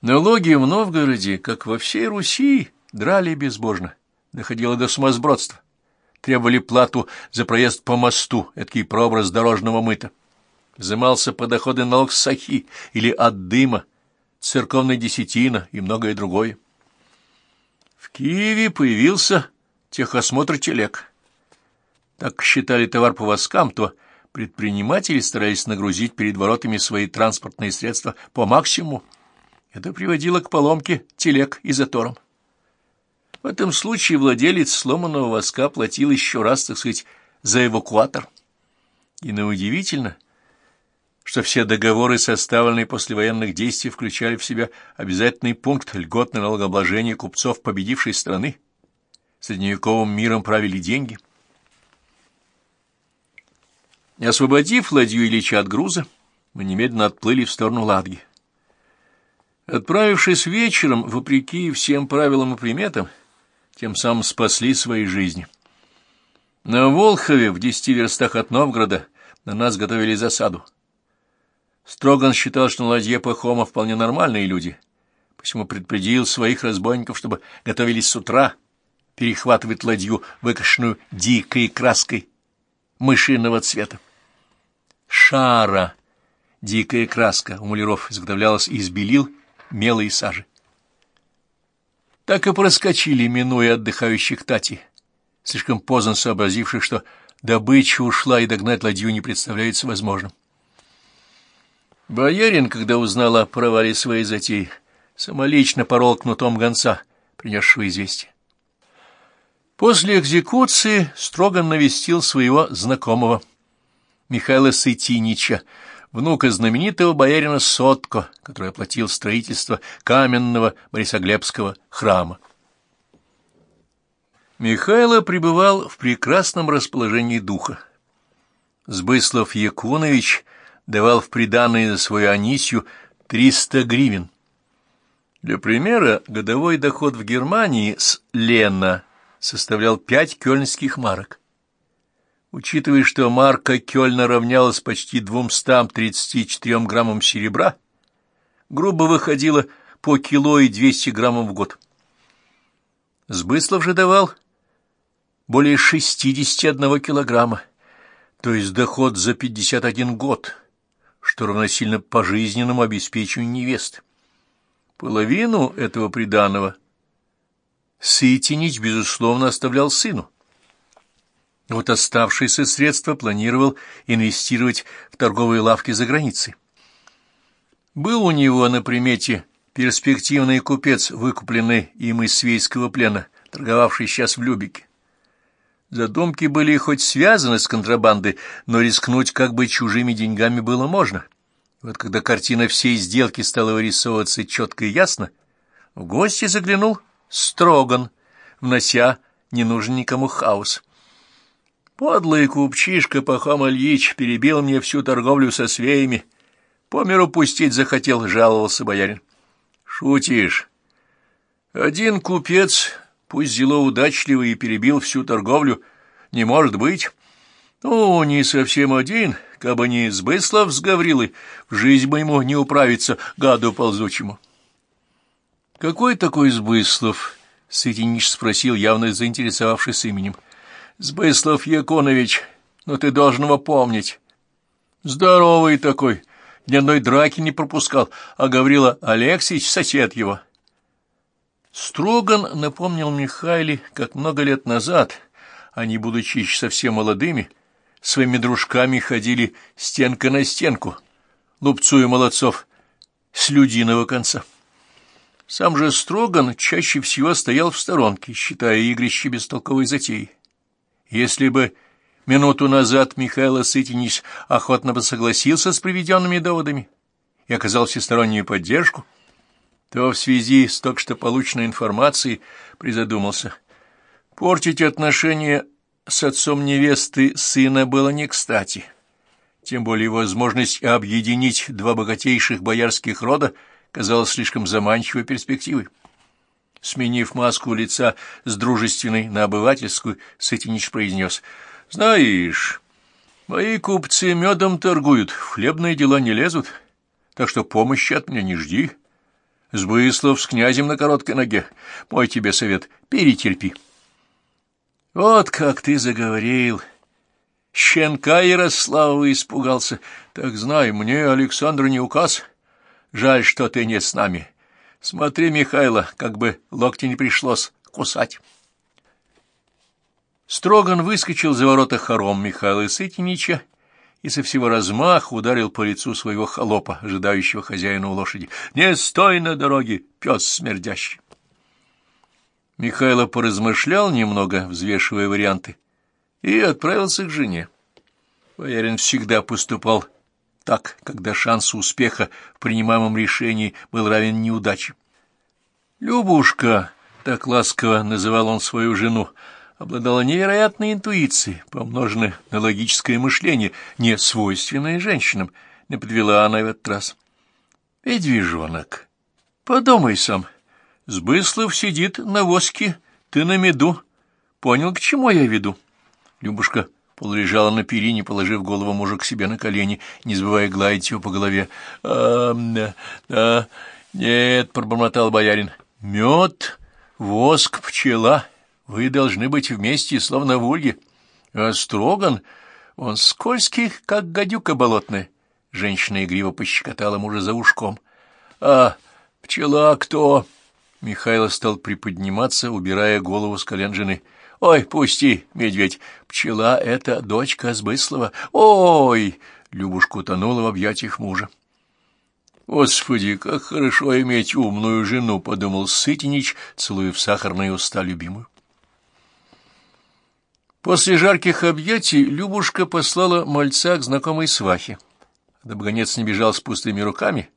Налоги в Новгороде, как во всей Руси, драли безбожно, доходило до сумасбродства. Требовали плату за проезд по мосту, эдакий прообраз дорожного мыта. Взымался по доходы налог с сахи или от дыма, церковной десятина и многое другое. В Киеве появился техосмотр телег. Так считали товар по воскам, то предприниматели старались нагрузить перед воротами свои транспортные средства по максимуму. Это приводило к поломке телег и заторам. В этом случае владелец сломанного воска платил еще раз, так сказать, за эвакуатор. И неудивительно, что все договоры, составленные после военных действий, включали в себя обязательный пункт льготного налогообложения купцов победившей страны. Средневековым миром правили деньги. Освободив ладью Ильича от груза, мы немедленно отплыли в сторону Ладги. Отправившись вечером, вопреки всем правилам и приметам, тем самым спасли свои жизни. На Волхове, в десяти верстах от Новгорода, на нас готовили засаду. Строган считал, что на ладье Пахома вполне нормальные люди, посему предупредил своих разбойников, чтобы готовились с утра перехватывать ладью, выкашенную дикой краской мышиного цвета. Шара, дикая краска, у муляров изготовлялась из белил, мела и сажи так и проскочили, минуя отдыхающих Тати, слишком поздно сообразивших, что добыча ушла и догнать ладью не представляется возможным. Боярин, когда узнал о провале своей затеи, самолично порол кнутом гонца, принесшего известие. После экзекуции Строган навестил своего знакомого, Михаила Сытинича, внука знаменитого боярина Сотко, который оплатил строительство каменного Борисоглебского храма. Михайло пребывал в прекрасном расположении духа. Сбыслов Якунович давал в приданое за свою Анисью 300 гривен. Для примера, годовой доход в Германии с Лена составлял 5 кёльнских марок. Учитывая, что марка Кёльна равнялась почти 234 граммам серебра, грубо выходило по кило и 200 граммов в год. Сбыслов же давал более 61 килограмма, то есть доход за 51 год, что равносильно пожизненному обеспечению невест. Половину этого приданого Сытинич, безусловно, оставлял сыну. Вот оставшиеся средства планировал инвестировать в торговые лавки за границей. Был у него на примете перспективный купец, выкупленный им из свейского плена, торговавший сейчас в Любике. Задумки были хоть связаны с контрабандой, но рискнуть как бы чужими деньгами было можно. Вот когда картина всей сделки стала вырисовываться четко и ясно, в гости заглянул Строган, внося не нужен никому хаос. Подлый купчишка Пахом Ильич перебил мне всю торговлю со свеями. По миру пустить захотел, жаловался боярин. Шутишь? Один купец, пусть зело удачливый, и перебил всю торговлю, не может быть. Ну, не совсем один, кабы не Сбыслов с Гаврилой, в жизнь бы ему не управиться, гаду ползучему. — Какой такой Сбыслов? — Сытинич спросил, явно заинтересовавшись именем. — Сбыслов Яконович, ну ты должен его помнить. Здоровый такой, ни одной драки не пропускал, а Гаврила Алексеевич — сосед его. Строган напомнил Михайле, как много лет назад, они, будучи еще совсем молодыми, своими дружками ходили стенка на стенку, лупцуя молодцов с людиного конца. Сам же Строган чаще всего стоял в сторонке, считая игрище бестолковой затеей. Если бы минуту назад Михаил Сытинич охотно бы согласился с приведенными доводами и оказал всестороннюю поддержку, то в связи с только что полученной информацией призадумался. Портить отношения с отцом невесты сына было не кстати. Тем более возможность объединить два богатейших боярских рода казалась слишком заманчивой перспективой. Сменив маску лица с дружественной на обывательскую, Сытинич произнес. — Знаешь, мои купцы медом торгуют, в хлебные дела не лезут, так что помощи от меня не жди. Сбыслов с князем на короткой ноге. Мой тебе совет — перетерпи. Вот как ты заговорил. Щенка Ярославова испугался. Так знай, мне Александр не указ. Жаль, что ты не с нами. Смотри, Михайло, как бы локти не пришлось кусать. Строган выскочил за ворота хором Михаила Сытинича и со всего размаха ударил по лицу своего холопа, ожидающего хозяина у лошади. «Не стой на дороге, пес смердящий!» Михайло поразмышлял немного, взвешивая варианты, и отправился к жене. Боярин всегда поступал так, когда шанс успеха в принимаемом решении был равен неудаче. «Любушка», — так ласково называл он свою жену, — обладала невероятной интуицией, помноженной на логическое мышление, не свойственное женщинам, не подвела она в этот раз. «Медвежонок, подумай сам, Сбыслов сидит на воске, ты на меду. Понял, к чему я веду?» Любушка полулежала на перине, положив голову мужа к себе на колени, не забывая гладить его по голове. «А, да, нет», — пробормотал боярин, — «мед, воск, пчела». Вы должны быть вместе, словно в улье. А Строган, он скользкий, как гадюка болотная. Женщина игриво пощекотала мужа за ушком. А пчела кто? Михайло стал приподниматься, убирая голову с колен жены. Ой, пусти, медведь, пчела — это дочка Сбыслова. Ой! Любушка утонула в объятиях мужа. «Господи, как хорошо иметь умную жену!» — подумал Сытинич, целуя в сахарные уста любимую. После жарких объятий Любушка послала мальца к знакомой свахе. Дабы гонец не бежал с пустыми руками,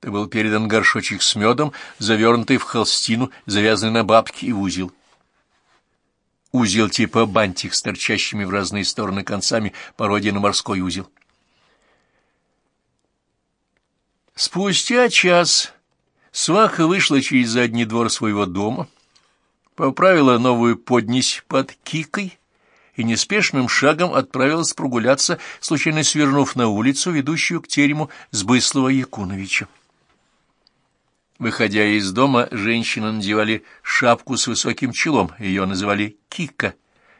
то был передан горшочек с медом, завернутый в холстину, завязанный на бабки и узел. Узел типа бантик с торчащими в разные стороны концами, пародия на морской узел. Спустя час сваха вышла через задний двор своего дома, поправила новую поднись под кикой и неспешным шагом отправилась прогуляться, случайно свернув на улицу, ведущую к терему Сбыслова Якуновича. Выходя из дома, женщины надевали шапку с высоким челом, ее называли кика,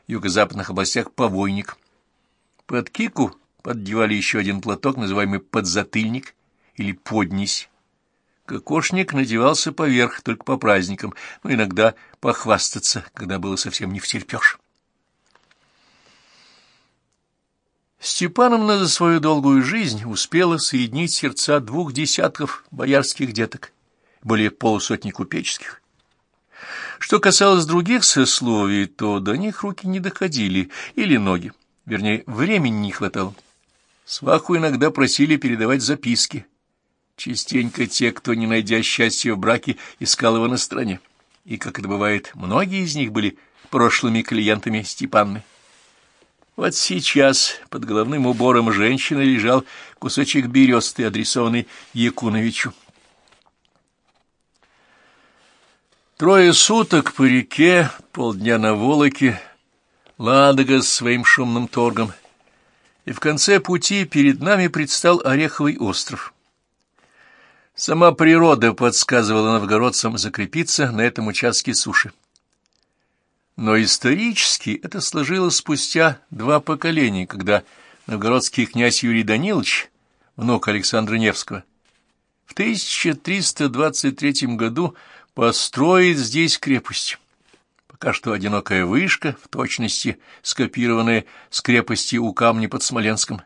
в юго-западных областях повойник. Под кику поддевали еще один платок, называемый подзатыльник или поднись. Кокошник надевался поверх, только по праздникам, но иногда похвастаться, когда было совсем не втерпешь. Степановна за свою долгую жизнь успела соединить сердца двух десятков боярских деток, более полусотни купеческих. Что касалось других сословий, то до них руки не доходили, или ноги, вернее, времени не хватало. Сваху иногда просили передавать записки. Частенько те, кто, не найдя счастья в браке, искал его на стороне. И, как это бывает, многие из них были прошлыми клиентами Степанны. Вот сейчас под головным убором женщины лежал кусочек бересты, адресованный Якуновичу. Трое суток по реке, полдня на Волоке, Ладога с своим шумным торгом, и в конце пути перед нами предстал Ореховый остров. Сама природа подсказывала новгородцам закрепиться на этом участке суши. Но исторически это сложилось спустя два поколения, когда новгородский князь Юрий Данилович, внук Александра Невского, в 1323 году построит здесь крепость. Пока что одинокая вышка, в точности скопированная с крепости у камня под Смоленском,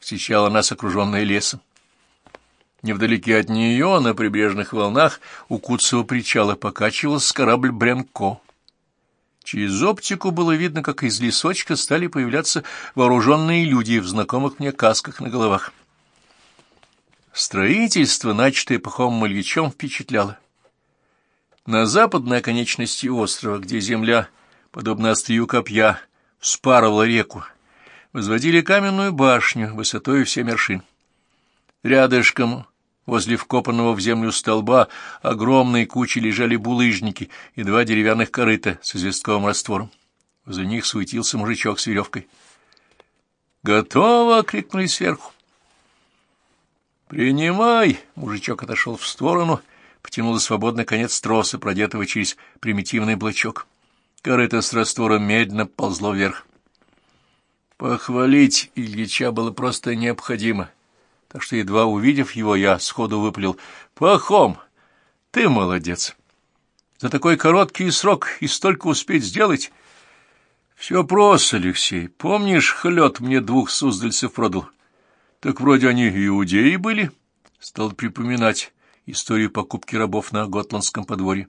встречала нас окруженная лесом. Невдалеке от нее, на прибрежных волнах, у Куцева причала покачивался корабль «Брянко». Через оптику было видно, как из лесочка стали появляться вооруженные люди в знакомых мне касках на головах. Строительство, начатое Пахомом Ильичом, впечатляло. На западной оконечности острова, где земля, подобно острию копья, вспарывала реку, возводили каменную башню высотой в семь аршин. Рядышком Возле вкопанного в землю столба огромной кучей лежали булыжники и два деревянных корыта с известковым раствором. Возле них суетился мужичок с веревкой. «Готово!» — крикнули сверху. «Принимай!» — мужичок отошел в сторону, потянула свободный конец троса, продетого через примитивный блочок. Корыто с раствором медленно ползло вверх. Похвалить Ильича было просто необходимо, так что, едва увидев его, я сходу выпалил «Пахом, ты молодец! За такой короткий срок и столько успеть сделать...» «Все просто, Алексей. Помнишь, хлёд мне двух суздальцев продал? Так вроде они иудеи были?» Стал припоминать историю покупки рабов на готландском подворье.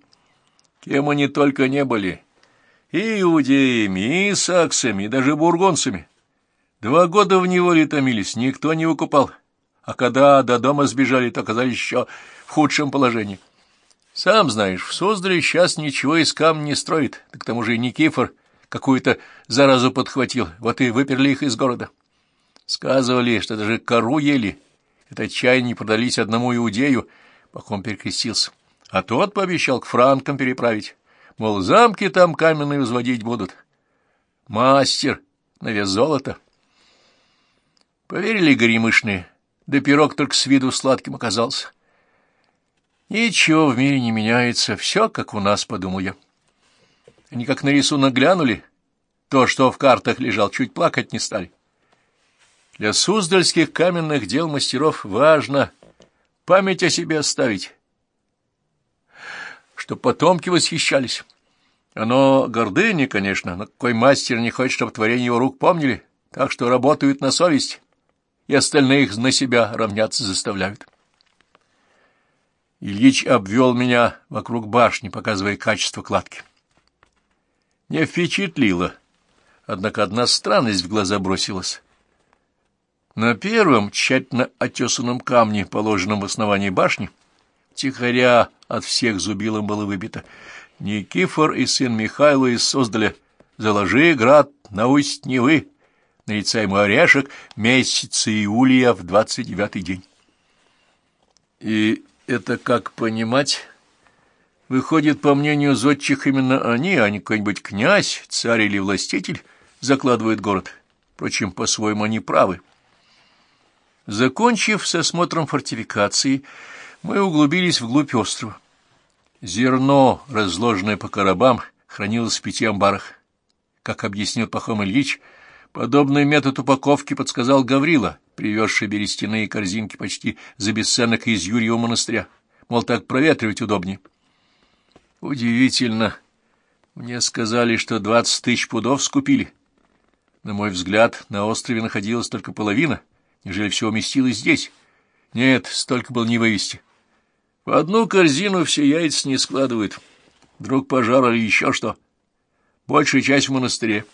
Кем они только не были. И иудеями, и саксами, и даже бургонцами. Два года в неволе томились, никто не выкупал. А когда до дома сбежали, то оказались еще в худшем положении. Сам знаешь, в Суздале сейчас ничего из камня не строит, да к тому же и Никифор какую-то заразу подхватил, вот и выперли их из города. Сказывали, что даже кору ели, это чай не продались одному иудею, Пахом перекрестился. А тот пообещал к франкам переправить, мол, замки там каменные возводить будут. Мастер на вес золота. Поверили горемышные, да пирог только с виду сладким оказался. Ничего в мире не меняется, все как у нас, подумал я. Они как на рисунок глянули, то, что в картах лежал, чуть плакать не стали. Для суздальских каменных дел мастеров важно память о себе оставить, чтоб потомки восхищались. Оно гордыня, конечно, но какой мастер не хочет, чтобы творение его рук помнили, так что работают на совесть и остальных на себя равняться заставляют. Ильич обвел меня вокруг башни, показывая качество кладки. Не впечатлило, однако одна странность в глаза бросилась. На первом, тщательно отесанном камне, положенном в основании башни, тихоря от всех зубилом было выбито «Никифор и сын Михайло из Создаля, заложи град на усть Невы, нарицаемый орешек, месяца июля в двадцать девятый день. И это как понимать? Выходит, по мнению зодчих, именно они, а не какой-нибудь князь, царь или властитель, закладывают город. Впрочем, по-своему они правы. Закончив с осмотром фортификации, мы углубились вглубь острова. Зерно, разложенное по коробам, хранилось в пяти амбарах. Как объяснил Пахом Ильич, Подобный метод упаковки подсказал Гаврила, привезший берестяные корзинки почти за бесценок из Юрьева монастыря. Мол, так проветривать удобнее. Удивительно. Мне сказали, что двадцать тысяч пудов скупили. На мой взгляд, на острове находилась только половина, нежели все уместилось здесь. Нет, столько было не вывести. В одну корзину все яйца не складывают. Вдруг пожар или еще что. Большая часть в монастыре.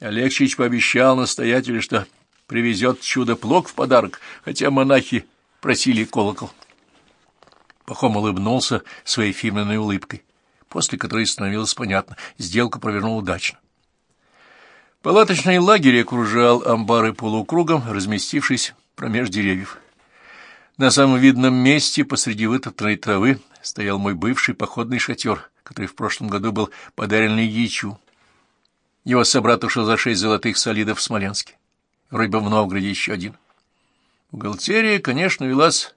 Алексеевич пообещал настоятелю, что привезет чудо-плок в подарок, хотя монахи просили колокол. Пахом улыбнулся своей фирменной улыбкой, после которой становилось понятно, сделку провернул удачно. Палаточный лагерь окружал амбары полукругом, разместившись промеж деревьев. На самом видном месте посреди вытоптанной травы стоял мой бывший походный шатер, который в прошлом году был подарен Ильичу. Его собрат ушел за шесть золотых солидов в Смоленске. Рыба в Новгороде еще один. Бухгалтерия, конечно, велась,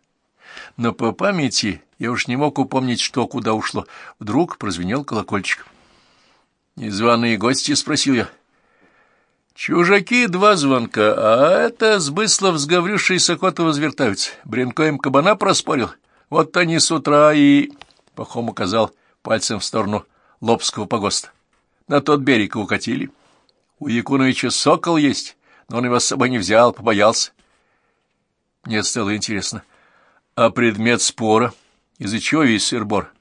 но по памяти я уж не мог упомнить, что куда ушло. Вдруг прозвенел колокольчик. «Незваные гости?» — спросил я. «Чужаки — два звонка, а это Сбыслов с Гаврюшей с охоты возвертаются. Бренко им кабана проспорил. Вот они с утра и...» Пахом указал пальцем в сторону Лобского погоста на тот берег укатили. У Якуновича сокол есть, но он его с собой не взял, побоялся. Мне стало интересно. А предмет спора? Из-за чего весь сырбор?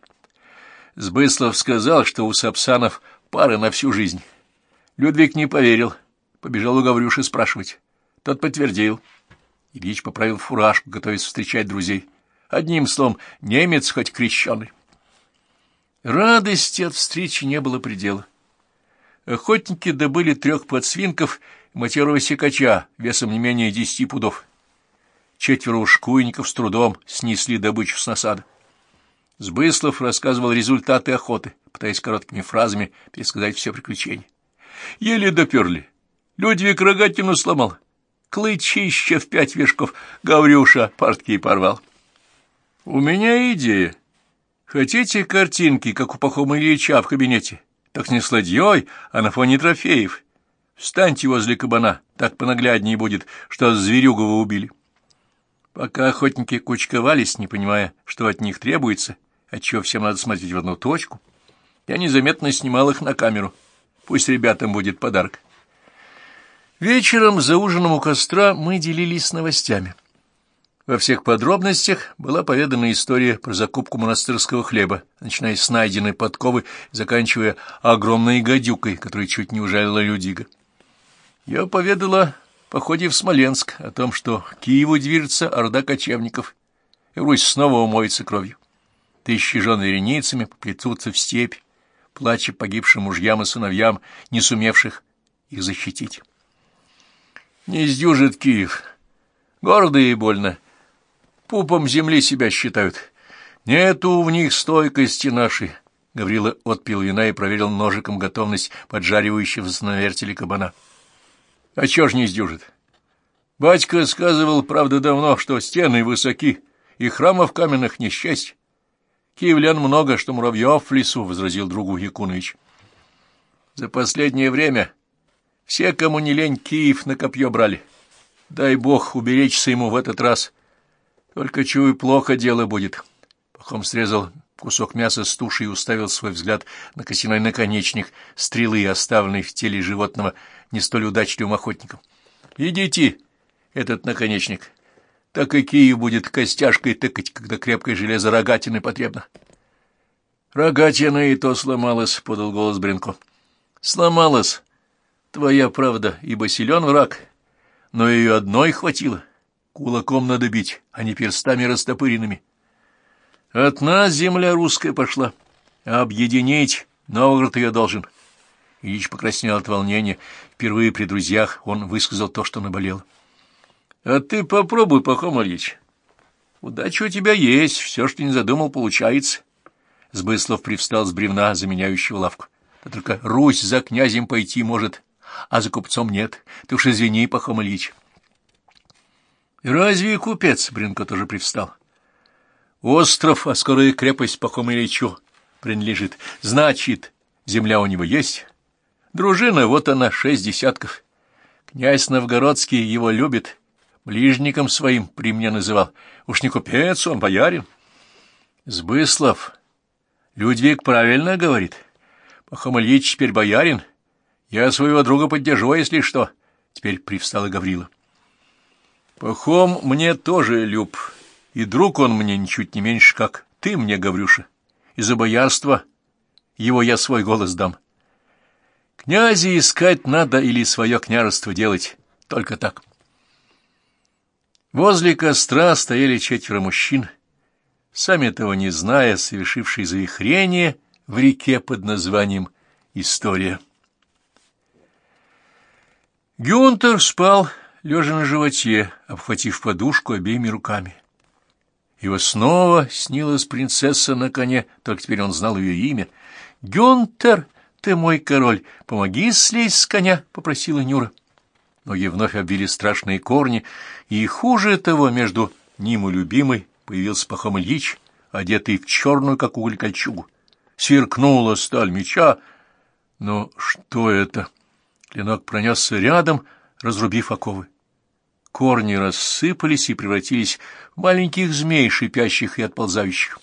Сбыслов сказал, что у Сапсанов пара на всю жизнь. Людвиг не поверил. Побежал у Гаврюши спрашивать. Тот подтвердил. Ильич поправил фуражку, готовясь встречать друзей. Одним словом, немец хоть крещеный. Радости от встречи не было предела. Охотники добыли трех подсвинков и матерого секача весом не менее десяти пудов. Четверо ушкуйников с трудом снесли добычу с насада. Сбыслов рассказывал результаты охоты, пытаясь короткими фразами пересказать все приключения. Еле доперли. Людвиг рогатину сломал. Клычище в пять вешков Гаврюша портки порвал. У меня идея. Хотите картинки, как у Пахома Ильича в кабинете? Так не с ладьей, а на фоне трофеев. Встаньте возле кабана, так понагляднее будет, что зверюгу вы убили. Пока охотники кучковались, не понимая, что от них требуется, отчего всем надо смотреть в одну точку, я незаметно снимал их на камеру. Пусть ребятам будет подарок. Вечером за ужином у костра мы делились новостями. Во всех подробностях была поведана история про закупку монастырского хлеба, начиная с найденной подковы, заканчивая огромной гадюкой, которая чуть не ужалила Людига. Я поведала о походе в Смоленск, о том, что к Киеву движется орда кочевников, и Русь снова умоется кровью. Тысячи жен вереницами поплетутся в степь, плача погибшим мужьям и сыновьям, не сумевших их защитить. Не сдюжит Киев. Гордо и больно — пупом земли себя считают. Нету в них стойкости нашей. Гаврила отпил вина и проверил ножиком готовность поджаривающегося на вертеле кабана. А чё ж не сдюжит? Батька сказывал, правда, давно, что стены высоки, и храмов каменных не счесть. Киевлян много, что муравьев в лесу, — возразил другу Якунович. За последнее время все, кому не лень, Киев на копье брали. Дай бог уберечься ему в этот раз только чую, плохо дело будет. Пахом срезал кусок мяса с туши и уставил свой взгляд на косяной наконечник стрелы, оставленной в теле животного не столь удачливым охотником. «Идите, этот наконечник. Так и Киев будет костяшкой тыкать, когда крепкое железо рогатины потребно». «Рогатина и то сломалась», — подал голос Бринко. «Сломалась. Твоя правда, ибо силен враг, но ее одной хватило. Кулаком надо бить, а не перстами растопыренными. От нас земля русская пошла, а объединить Новгород ее должен. Ильич покраснел от волнения. Впервые при друзьях он высказал то, что наболело. — А ты попробуй, Пахом Ильич. Удача у тебя есть, все, что не задумал, получается. Сбыслов привстал с бревна, заменяющего лавку. Да только Русь за князем пойти может, а за купцом нет. Ты уж извини, Пахом Ильич. Разве купец, Бринко тоже привстал. Остров, а скоро и крепость Пахом Ильичу принадлежит. Значит, земля у него есть. Дружина, вот она, шесть десятков. Князь Новгородский его любит, ближником своим при мне называл. Уж не купец, он боярин. Сбыслов, Людвиг правильно говорит. Пахом Ильич теперь боярин. Я своего друга поддержу, если что. Теперь привстала Гаврила. Пахом мне тоже люб, и друг он мне ничуть не меньше, как ты мне, Гаврюша. Из-за боярства его я свой голос дам. Князя искать надо или свое княжество делать, только так. Возле костра стояли четверо мужчин, сами того не зная, совершившие завихрение в реке под названием «История». Гюнтер спал лежа на животе, обхватив подушку обеими руками. Его снова снилась принцесса на коне, только теперь он знал ее имя. «Гюнтер, ты мой король, помоги слезть с коня», — попросила Нюра. Ноги вновь обвили страшные корни, и хуже того, между ним и любимой появился Пахом Ильич, одетый в черную, как уголь, кольчугу. Сверкнула сталь меча, но что это? Клинок пронесся рядом, — разрубив оковы. Корни рассыпались и превратились в маленьких змей, шипящих и отползающих.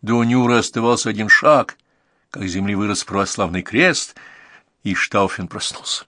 До Нюра оставался один шаг, как земли вырос православный крест, и Штауфен проснулся.